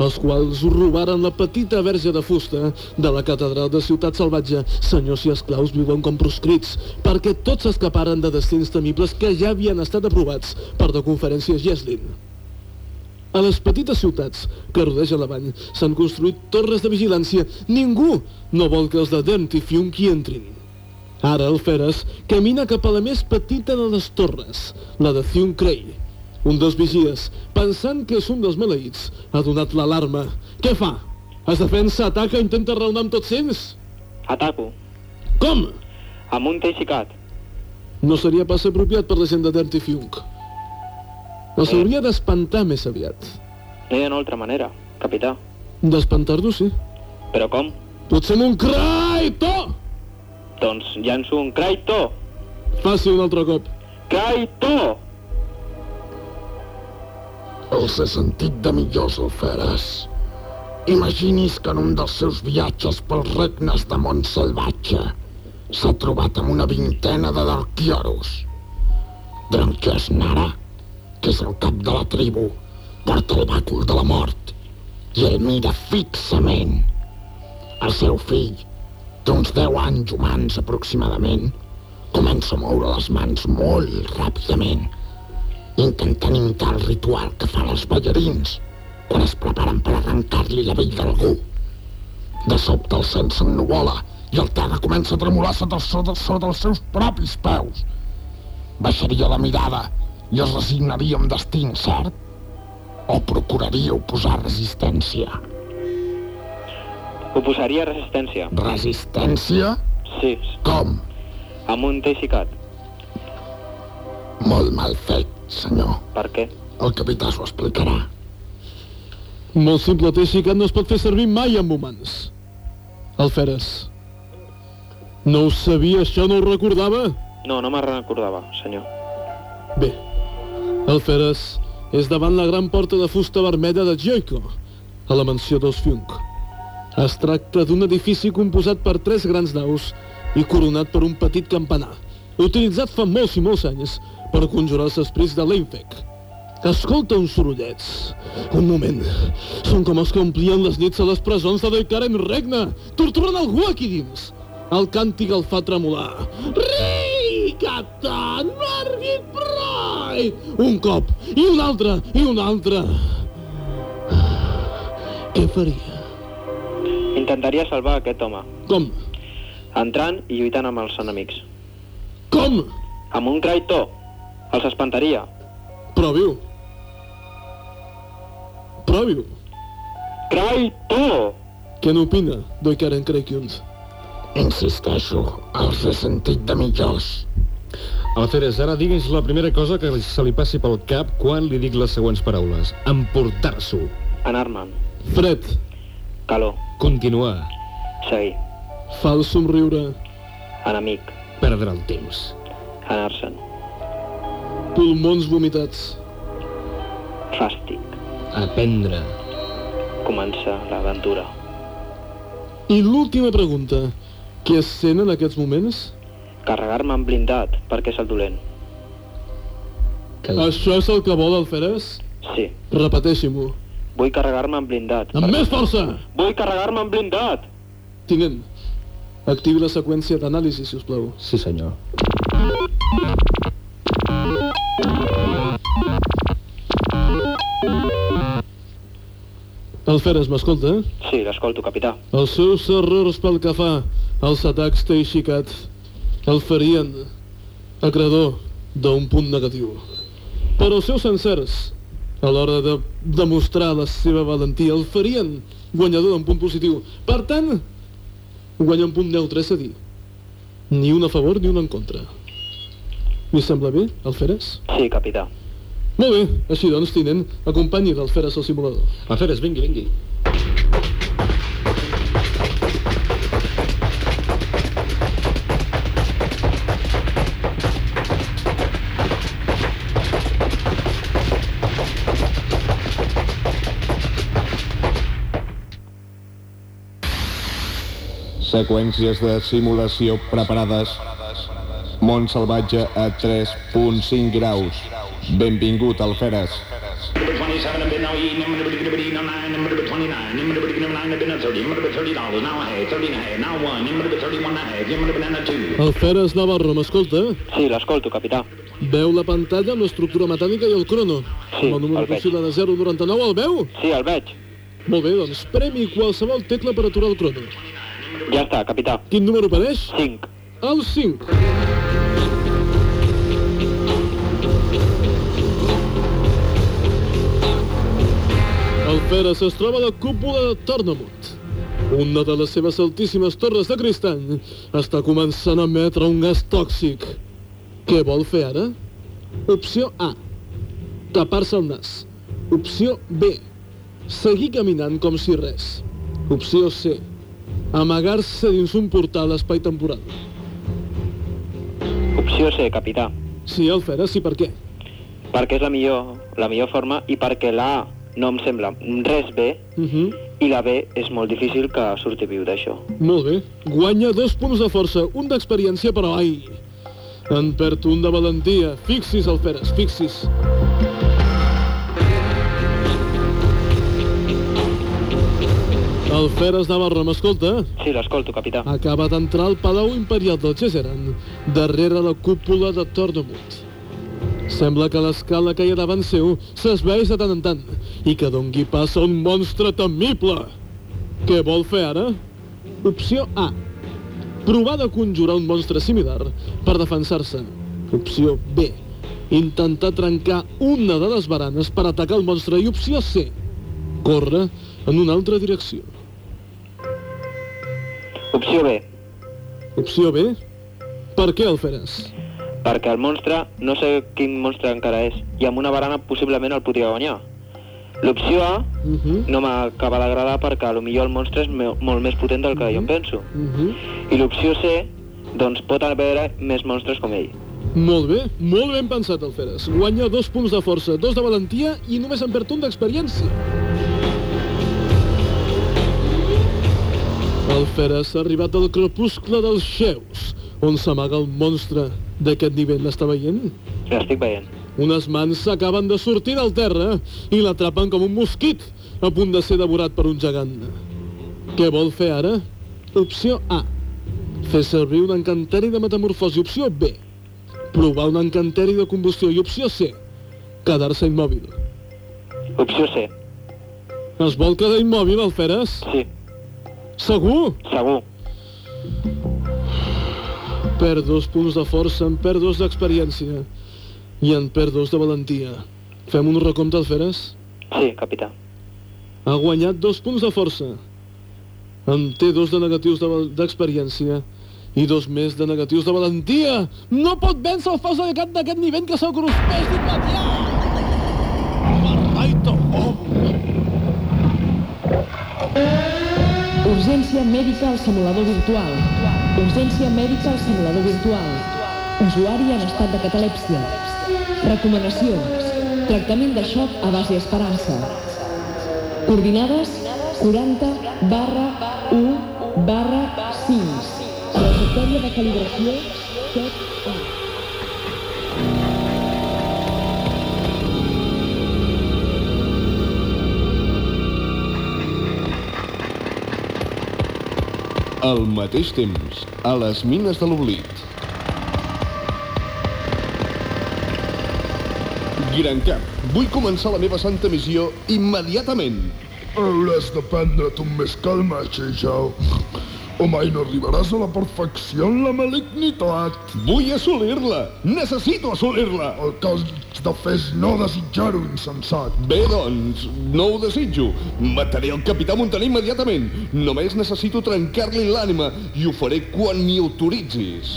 els quals robaren la petita verge de fusta de la catedral de Ciutat Salvatge. Senyors i esclaus viuen com proscrits, perquè tots escaparen de destins temibles que ja havien estat aprovats per la conferència Geslin. A les petites ciutats que rodegen la vall s'han construït torres de vigilància. Ningú no vol que els de Dent i Fiunk hi entrin. Ara el Feres camina cap a la més petita de les torres, la de Thune Cray. Un dels vigies, pensant que és un dels maleïts, ha donat l'alarma. Què fa? Es defensa, ataca, intenta raonar amb tots ells? Ataco. Com? Amb un teixicat. No seria pas apropiat per la gent de Dirty Funk. Els hauria d'espantar més aviat. No hi ha una altra manera, capità. D'espantar-lo, sí. Però com? Potser amb un Kraito! Doncs llanço un Kraito! Faci un altre cop. Kraito! Els he sentit de millors, Alferes. Imagini's que en un dels seus viatges pels regnes de món salvatge s'ha trobat amb una vintena de Darkioros. Dronquios Nara, que és el cap de la tribu, porta el bàcul de la mort i el mira fixament. El seu fill, d'uns 10 anys humans aproximadament, comença a moure les mans molt ràpidament, intentant imitar el ritual que fan els ballarins quan es preparen per arrencar-li la vell d'algú. De sobte el cens s'ennuvola i el terra comença a tremolar sota, sota, sota els seus propis peus. Baixaria la mirada i es resignaria amb destí incert? O procuraria oposar resistència? Oposaria resistència. Resistència? Sí. Com? Amb un teixicat. Molt mal fet, senyor. Per què? El capità s'ho explicarà. Molt simple, teixicat no es pot fer servir mai amb humans. Alferes. No ho sabia, això no ho recordava? No, no me'n recordava, senyor. Bé, Alferes és davant la gran porta de fusta vermella de Joico, a la mansió dels Funk. Es tracta d'un edifici composat per tres grans naus i coronat per un petit campanar, utilitzat fa molts i molts anys per conjurar els esprits de l'Einfec. Escolta uns sorollets. Un moment. Són com els que omplien les nits a les presons de Deikaren Regna. Torturen algú aquí dins. El càntic el fa tremolar. Ricatan, Margit Proi! Un cop, i un altre, i un altre. Què faria? Intentaria salvar aquest home. Com? Entrant i lluitant amb els enemics. Com? Amb un Kraito. Els espantaria. Provi-ho. Provi-ho. Kraito! Què n'opina, Doikaren Kreikyund? Insisteixo, els he sentit de millors. Alferes, ara digui'ns la primera cosa que se li passi pel cap quan li dic les següents paraules. Emportar-s'ho. Anar-me'n. Fred. Calor. Continuar. Seguir. Fals somriure. Enemic. Perdre el temps. Anar-se'n. Pulmons vomitats. Fàstic. Aprendre. Comença l'aventura. I l'última pregunta. Què es sent en aquests moments? Carregar-me en blindat, perquè és el dolent. Això és el que vol el Feres? Sí. Repeteixi-m'ho. Vull carregar-me en blindat. Amb més força! Vull carregar-me en blindat! Tinent, activi la seqüència d'anàlisi, si us plau. Sí, senyor. El Feres m'escolta? Sí, l'escolto, capità. Els seus errors pel que fa als atacs Teixicat el farien acreedor d'un punt negatiu. Però els seus encerts, a l'hora de demostrar la seva valentia, el farien guanyador d'un punt positiu. Per tant, guanya un punt neutre, és a dir, ni un a favor ni un en contra. Li sembla bé, Alferes? Sí, capità. Molt bé, així doncs, tinent, acompanyi l'Alferes al simulador. Alferes, vingui, vingui. Seqüències de simulació preparades. Món salvatge a 3.5 graus. Benvingut, Alferes. Number 27 have been now eating, number 29, number 29, number 29 have been a 30, number 30 dollars, now a half, 30 and a half, now one, number 31 and a half, number banana two. Alferes Navarro, m'escolta? Sí, l'escolto, capità. Veu la pantalla amb l'estructura metàl·lica i el crono. Sí, amb el número el de 099, el veu? Sí, el veig. Molt bé, doncs premi qualsevol tecla per aturar el crono. Ja està, capità. Quin número apareix? 5. al 5. El Feres es troba a la cúpula de Tornamunt. Una de les seves altíssimes torres de cristall està començant a emetre un gas tòxic. Què vol fer ara? Opció A. Tapar-se el nas. Opció B. Seguir caminant com si res. Opció C. Amagar-se dins un portal espai-temporal. Opció C, capità. Sí, el Feres, i per què? Perquè és la millor, la millor forma i perquè la A no em sembla res bé Uh -huh. i la B és molt difícil que surti viu d'això. Molt bé. Guanya dos punts de força, un d'experiència, però ai... En perd un de valentia. Fixis, el Feres, fixis. El Feres Navarro, m'escolta? Sí, l'escolto, capità. Acaba d'entrar al Palau Imperial del Gesseran, darrere la cúpula de Tornamunt. Sembla que l'escala que hi ha davant seu s'esveix de tant en tant i que dongui pas a un monstre temible. Què vol fer ara? Opció A. Provar de conjurar un monstre similar per defensar-se. Opció B. Intentar trencar una de les baranes per atacar el monstre. I opció C. Córrer en una altra direcció. Opció B, Opció B. Per què el faràs? Perquè el monstre no sé quin monstre encara és i amb una barana possiblement el podria guanyar. L'opció A Uh -huh. no m'acaba d'agradar perquè a lo millor el monstre és molt més potent del que jo em penso. Uh -huh. I l'opció C, doncs pot haver més monstres com ell. Molt bé, molt ben pensat el Feres. Guanya dos punts de força, dos de valentia i només en perd un d'experiència. El Feres ha arribat al crepuscle dels Xeus, on s'amaga el monstre d'aquest nivell. L'està veient? L'estic veient. Unes mans acaben de sortir del terra i l'atrapen com un mosquit, a punt de ser devorat per un gegant. Què vol fer ara? Opció A. Fer servir un encanteri de metamorfosi. Opció B. Provar un encanteri de combustió. I opció C. Quedar-se immòbil. Opció C. Es vol quedar immòbil, el Feres? Sí. Segur? Segur. Perd dos punts de força, en perd dos d'experiència i en perd dos de valentia. Fem un recompte, el Feres? Sí, capità. Ha guanyat dos punts de força. En té dos de negatius de d'experiència i dos més de negatius de valentia. No pot vèncer el fals de cap d'aquest nivell que se'l cruspeix d'immediat. Barraito, oh! Urgència mèdica al simulador virtual. Urgència mèdica al simulador virtual. Usuari en estat de catalèpsia. Recomanacions. Tractament de xoc a base esperança. Coordinades 40 barra 1 barra 5. Trajectòria de calibració 7 Al mateix temps, a les mines de l'oblit. Gran Cap, vull començar la meva santa missió immediatament. Hauràs de prendre't un més calma, Xeixau. O mai no arribaràs a la perfecció en la malignitat. Vull assolir-la! Necessito assolir-la! El has de fer és no desitjar-ho, insensat. Bé, doncs, no ho desitjo. Mataré el capità Montaner immediatament. Només necessito trencar-li l'ànima i ho faré quan m'hi autoritzis.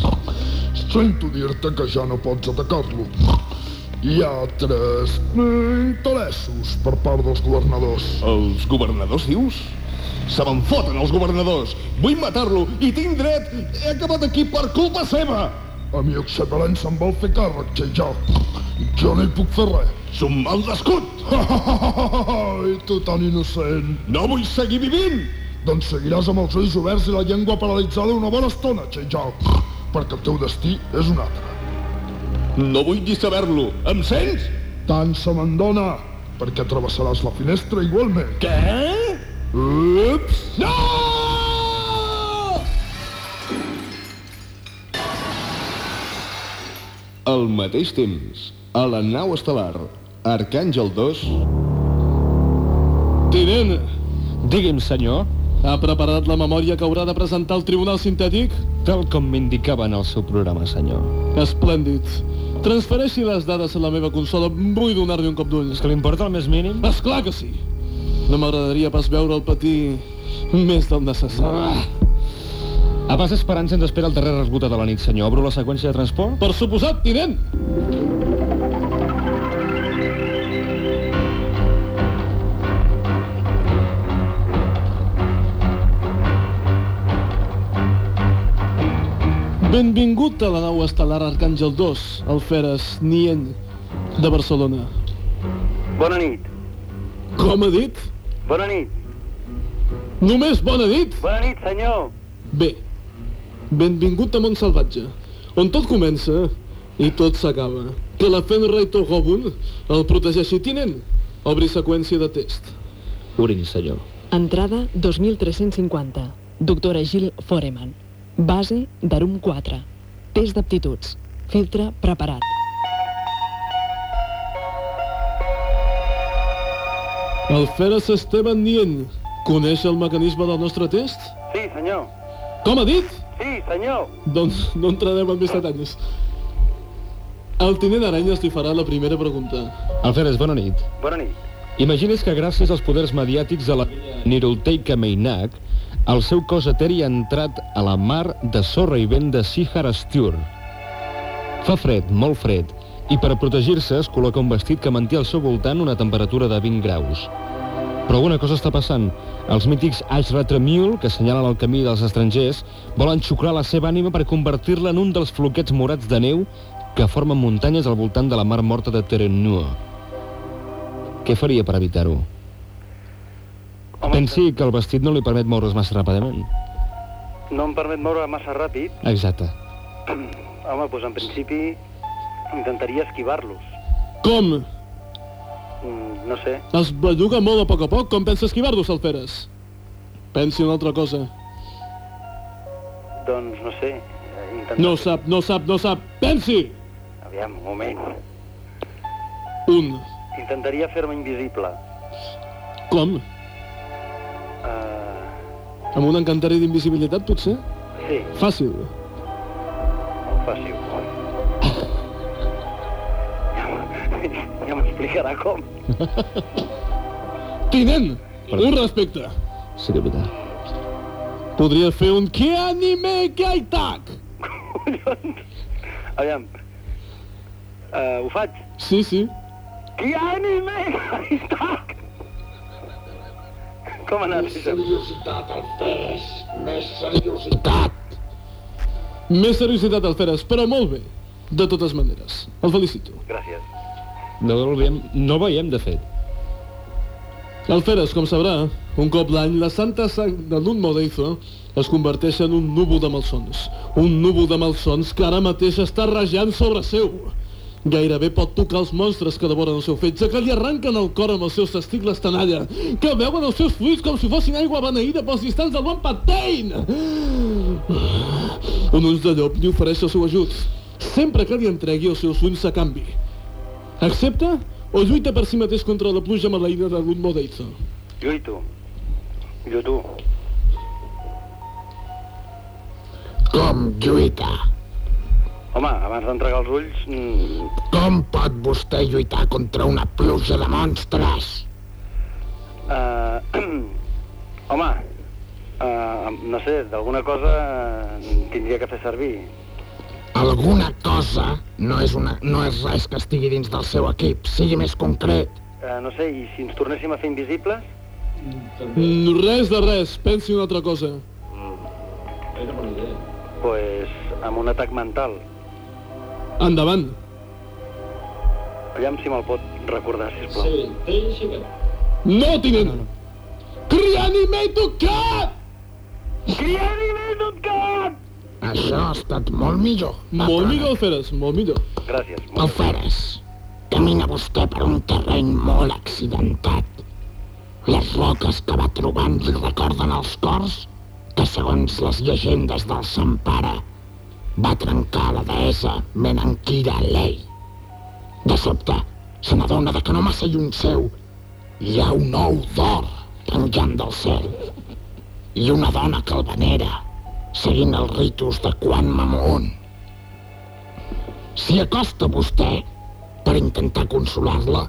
Sento dir-te que ja no pots atacar-lo. Hi ha tres interessos per part dels governadors. Els governadors, dius? Se me'n foten els governadors! Vull matar-lo i tinc dret! He acabat aquí per culpa seva! A mi Oxeparent se'n vol fer càrrec, Xeixau. Jo no hi puc fer res. Som mal d'escut! I tu tan innocent. No vull seguir vivint! Doncs seguiràs amb els ulls oberts i la llengua paralitzada una bona estona, Xeixau. Perquè el teu destí és un altre. No vull ni saber-lo. Em sents? Tant se me'n dona, perquè travessaràs la finestra igualment. Què? Ups! No! Al mateix temps, a la nau estel·lar, Arcàngel 2... Tinent, Digui'm, senyor. Ha preparat la memòria que haurà de presentar al Tribunal Sintètic? Tal com m'indicava en el seu programa, senyor. Esplèndid. Transfereixi les dades a la meva consola. Vull donar-li un cop d'ull. És que li importa el més mínim? És clar que sí. No m'agradaria pas veure'l patir més del necessari. Ah. A pas esperança ens espera el darrer esgotat de la nit, senyor. Obro la seqüència de transport? Per suposat, tinent! Benvingut a la nau estel·lar Arcàngel 2, el Feres Nien de Barcelona. Bona nit. Com ha dit? Bona nit. Només bona nit? Bona nit, senyor. Bé, benvingut a Montsalvatge, on tot comença i tot s'acaba. Que la Fenrei Togobun el protegeixi tinent. Obri seqüència de test. Obrin, senyor. Entrada 2350. Doctora Gil Foreman. Base d'Arum 4. Test d'aptituds. Filtre preparat. El Feres Esteban Nien coneix el mecanisme del nostre test? Sí, senyor. Com ha dit? Sí, senyor. Doncs no entrarem en més detalls. El tinent Aranyes li farà la primera pregunta. Alferes, bona nit. Bona nit. Imagines que gràcies als poders mediàtics de la Nirulteika Meinak, el seu cos eteri ha entrat a la mar de sorra i vent de Sihar Astur. Fa fred, molt fred, i per protegir-se es col·loca un vestit que manté al seu voltant una temperatura de 20 graus. Però alguna cosa està passant. Els mítics Ashratramiul, que assenyalen el camí dels estrangers, volen xuclar la seva ànima per convertir-la en un dels floquets morats de neu que formen muntanyes al voltant de la mar morta de Terennua. Què faria per evitar-ho? Pensi que el vestit no li permet moure's massa ràpidament. No em permet moure massa ràpid. Exacte. Home, doncs en principi intentaria esquivar-los. Com? Mm, no sé. Es belluga molt a poc a poc. Com pensa esquivar-los, Alferes? Pensi en una altra cosa. Doncs no sé. Intentar... No sap, no sap, no sap. Pensi! Aviam, un moment. Un. Intentaria fer-me invisible. Com? Uh, Amb un encanteri d'invisibilitat, potser? sí, Fàcil. molt fàcil. M'explicarà com. Tinent! Un respecte. Sí, capità. Podria fer un que anime gaitak. Aviam. Uh, ho faig? Sí, sí. Qui anime? Com ha anat, això? Seriositat, Alferes. Més seriositat. Més seriositat, Alferes, però molt bé. De totes maneres. El felicito. Gràcies. No el veiem, no veiem, de fet. Alferes, com sabrà, un cop l'any, la santa sang de l'un Modeizo es converteix en un núvol de malsons. Un núvol de malsons que ara mateix està rajant sobre seu. Gairebé pot tocar els monstres que devoren el seu fetge, que li arranquen el cor amb els seus testicles tenalla, que veuen els seus fluids com si fossin aigua beneïda pels distants del bon Patein. Un ulls de llop li ofereix el seu ajut, sempre que li entregui els seus ulls a canvi. Accepta o lluita per si mateix contra la pluja maleïda de l'un Modeizo? Lluito. Lluito. Com lluita? Home, abans d'entregar els ulls... Mm, Com pot vostè lluitar contra una pluja de monstres? uh, home, uh, no sé, d'alguna cosa eh, tindria que fer servir. Alguna cosa no és, una, no és res que estigui dins del seu equip. Sigui més concret. Uh, no sé, i si ens tornéssim a fer invisibles? Mm, res de res, pensi una altra cosa. pues, amb un atac mental. Endavant. Aviam si me'l pot recordar, sisplau. No, tinent! Crianimate cat! Crianimate cat! Això ha estat molt millor. Molt millor, Alferes, molt millor. Gràcies. Alferes, camina vostè per un terreny molt accidentat. Les roques que va trobant li recorden els cors que, segons les llegendes del Sant Pare, va trencar la deessa Menankira Lei. De sobte, se n'adona de que no massa lluny seu hi ha un ou d'or penjant del cel. i una dona que el venera, seguint els ritus de Quan Mamon. S'hi acosta vostè per intentar consolar-la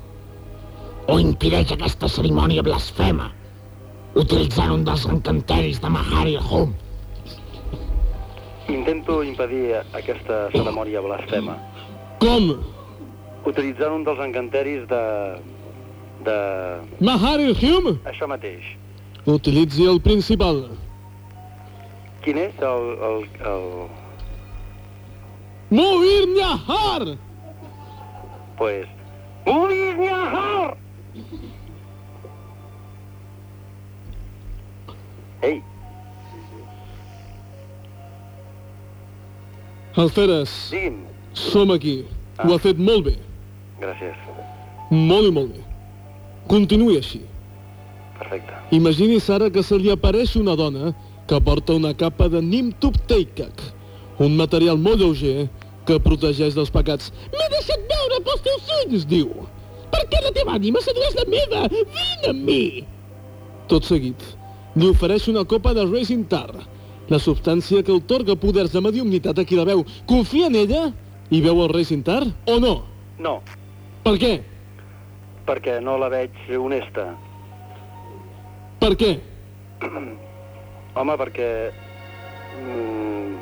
o impedeix aquesta cerimònia blasfema utilitzant un dels encanteris de Mahari Hum. Intento impedir aquesta cerimònia blasfema. Com? Utilitzant un dels encanteris de... de... Mahari Hume? Això mateix. Utilitzi el principal. Quin és el... el, el... Movir Nyahar! Pues... Movir Nyahar! Ei, Alferes, digui'm. som aquí. Ho ha fet molt bé. Gràcies. Molt i molt bé. Continuï així. Perfecte. Imagini's ara que se li apareix una dona que porta una capa de Nimtub Teikak, un material molt lleuger que protegeix dels pecats. M'he deixat veure pels teus ulls, diu. Per què la teva ànima sedueix la meva? Vine amb mi! Tot seguit, li ofereix una copa de Racing Tar, la substància que otorga poders de mediumnitat a qui la veu. Confia en ella i veu el Racing Tar o no? No, Per què? perquè no la veig honesta. Per què? Home, perquè... Mm,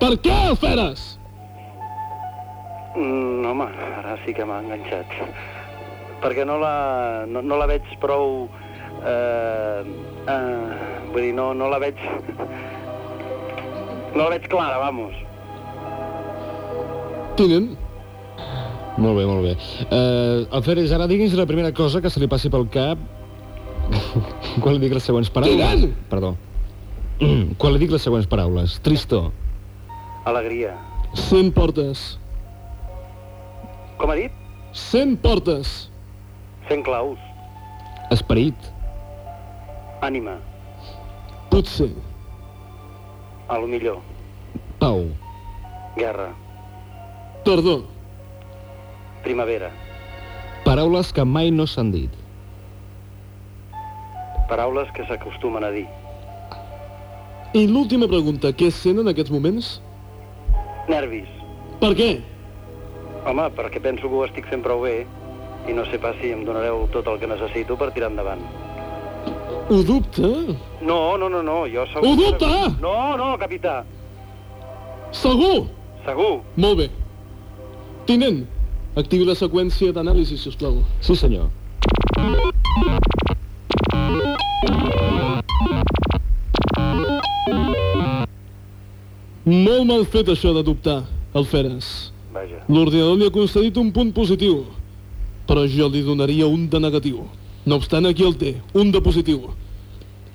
Per què, Alferes? mm, home, ara sí que m'ha enganxat. Perquè no la, no, no la veig prou... Eh, eh, vull dir, no, no la veig... No la veig clara, vamos. Tinent? Molt bé, molt bé. Uh, Alferes, ara digui'ns la primera cosa que se li passi pel cap quan li dic les següents paraules. Tinent! Perdó. quan li dic les següents paraules. Tristor, Alegria. Cent portes. Com ha dit? Cent portes. Cent claus. esperit, Ànima. Potser. A lo millor. pau, Guerra. Tardor. Primavera. paraules que mai no s'han dit. Paraules que s'acostumen a dir. I l'última pregunta, què sent en aquests moments? Nervis. Per què? Home, perquè penso que ho estic fent prou bé i no sé pas si em donareu tot el que necessito per tirar endavant. Ho dubta? No, no, no, no, jo segur... Ho dubta? No, no, capità. Segur? Segur. Molt bé. Tinent, activi la seqüència d'anàlisi, si us plau. Sí, senyor. Molt mal fet això de dubtar, Alferes. Vaja. L'ordinador li ha concedit un punt positiu, però jo li donaria un de negatiu. No obstant, aquí el té, un de positiu.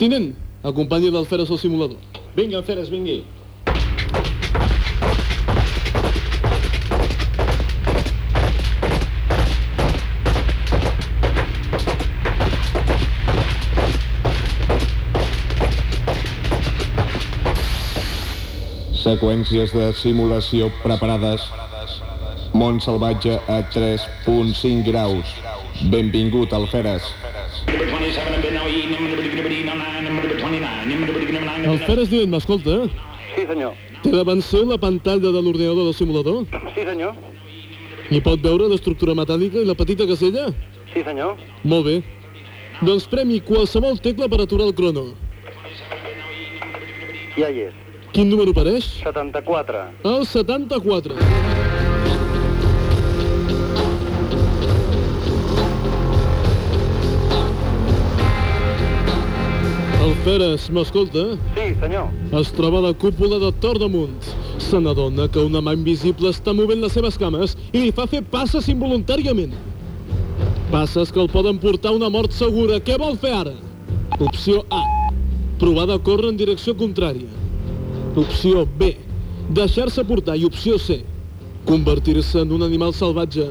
Tinent, acompanyi l'Alferes al simulador. Vinga, Alferes, vingui. Seqüències de simulació preparades. Món salvatge a 3.5 graus. Benvingut, Alferes. Alferes dient, m'escolta? Sí, senyor. Té davant seu la pantalla de l'ordinador del simulador? Sí, senyor. I pot veure l'estructura metàl·lica i la petita casella? Sí, senyor. Molt bé. Doncs premi qualsevol tecla per aturar el crono. Ja hi és. Quin número apareix? 74. El 74. Alferes, m'escolta? Sí, senyor. Es troba a la cúpula de Tordamunt. Se n'adona que una mà invisible està movent les seves cames i li fa fer passes involuntàriament. Passes que el poden portar una mort segura. Què vol fer ara? Opció A. Provar de córrer en direcció contrària. Opció B. Deixar-se portar. I opció C. Convertir-se en un animal salvatge.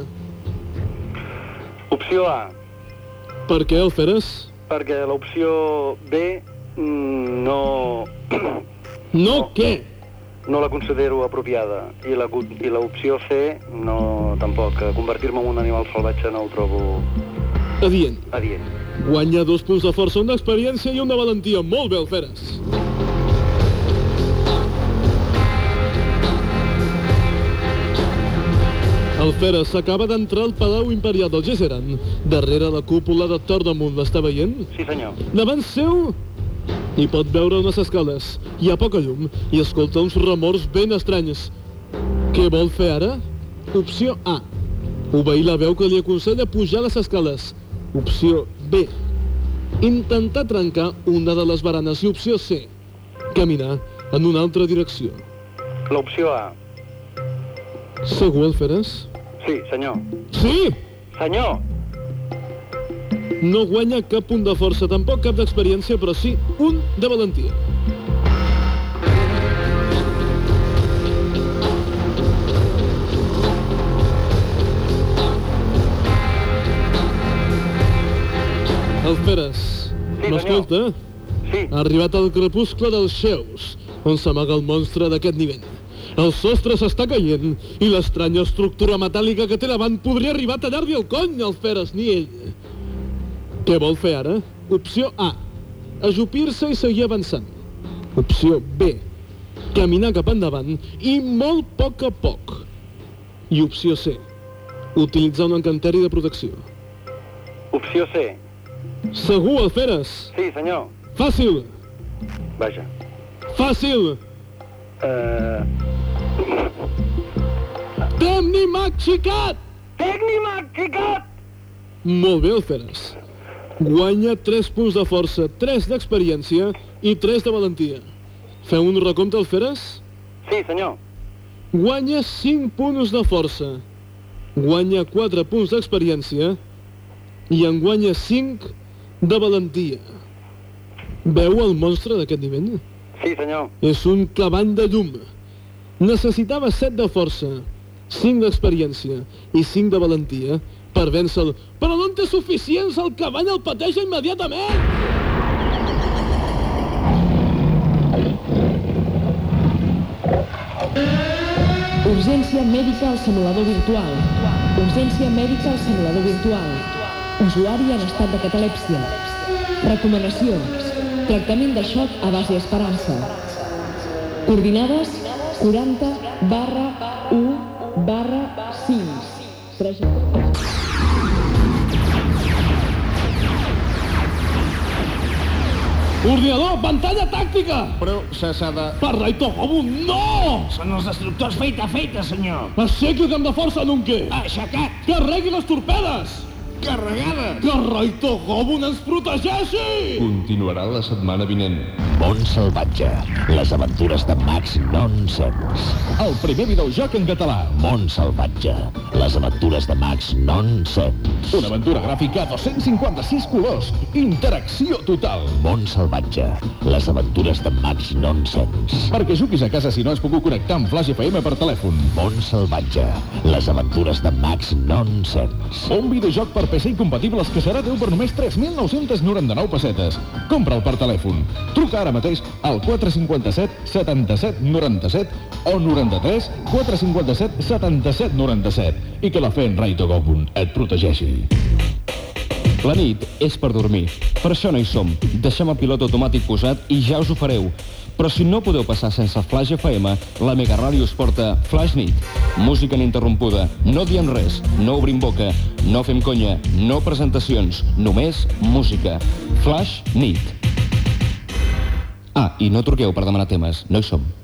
Opció A, Per què, Alferes? perquè l'opció B mm, no... No què? No la considero apropiada. I la, i l'opció C, no, tampoc. Convertir-me en un animal salvatge no ho trobo... Adient. Adient. Guanya dos punts de força, una experiència i una valentia. Molt bé, el Feres. El Feres s'acaba d'entrar al Palau Imperial del Gesseran, darrere la cúpula de Tordamunt. L'està veient? Sí, senyor. Davant seu hi pot veure unes escales. Hi ha poca llum i escolta uns remors ben estranys. Què vol fer ara? Opció A. Obeir la veu que li aconsella pujar les escales. Opció B. Intentar trencar una de les baranes. I opció C. Caminar en una altra direcció. L'opció A. Segur, Alferes? Sí, senyor. Sí! Senyor! No guanya cap punt de força, tampoc cap d'experiència, però sí un de valentia. El Feres, Sí, m'escolta? Sí. Ha arribat al crepuscle dels Xeus, on s'amaga el monstre d'aquest nivell. El sostre s'està caient i l'estranya estructura metàl·lica que té davant podria arribar a tallar-li el cony al Feres, ni ell. Què vol fer ara? Opció A. Ajupir-se i seguir avançant. Opció B. Caminar cap endavant i molt a poc a poc. I opció C. Utilitzar un encanteri de protecció. Opció C. Segur, Alferes? Sí, senyor. Fàcil! Vaja. Fàcil! Uh... Tecnimac xicat! Tecnimac xicat! Molt bé, Alferes. Guanya 3 punts de força, 3 d'experiència i 3 de valentia. Feu un recompte, Alferes? Sí, senyor. Guanya 5 punts de força. Guanya 4 punts d'experiència i en guanya 5 de valentia. Veu el monstre d'aquest nivell? Sí, senyor. És un clavall de llum. Necessitava 7 de força, 5 d'experiència i 5 de valentia per vèncer-lo. Però no en té suficients, el cavall el pateix immediatament! Urgència mèdica al simulador virtual. Urgència mèdica al simulador virtual. Usuari en estat de catalèpsia. Recomanacions. Tractament de xoc a base esperança. Coordinades 40 barra 1 barra 5. Trajectòria. Ordinador, pantalla tàctica! Processada. Per Raito Gobu, no! Són els destructors feita feita, senyor. Aixequi el camp de força, Nunque! Aixecat! Carregui les torpedes! Carregades! Que Raito Gobu ens protegeixi! Continuarà la setmana vinent. Món salvatge. Les aventures de Max Nonsens. El primer videojoc en català. Món salvatge. Les aventures de Max Nonsens. Una aventura gràfica a 256 colors. Interacció total. Món salvatge. Les aventures de Max Nonsens. Perquè juguis a casa si no has pogut connectar amb Flash FM per telèfon. Món salvatge. Les aventures de Max Nonsens. Un videojoc per PC incompatibles que serà teu per només 3.999 pessetes. Compra'l per telèfon. Truca ara mateix al 457 77 97 o 93 457 77 97 i que la fe en Raito Gobun et protegeixi. La nit és per dormir. Per això no hi som. Deixem el pilot automàtic posat i ja us ho fareu. Però si no podeu passar sense Flash FM, la Mega Ràdio us porta Flash Nit. Música ininterrompuda, no diem res, no obrim boca, no fem conya, no presentacions, només música. Flash Nit. Ah, i no truqueu per demanar temes, no hi som.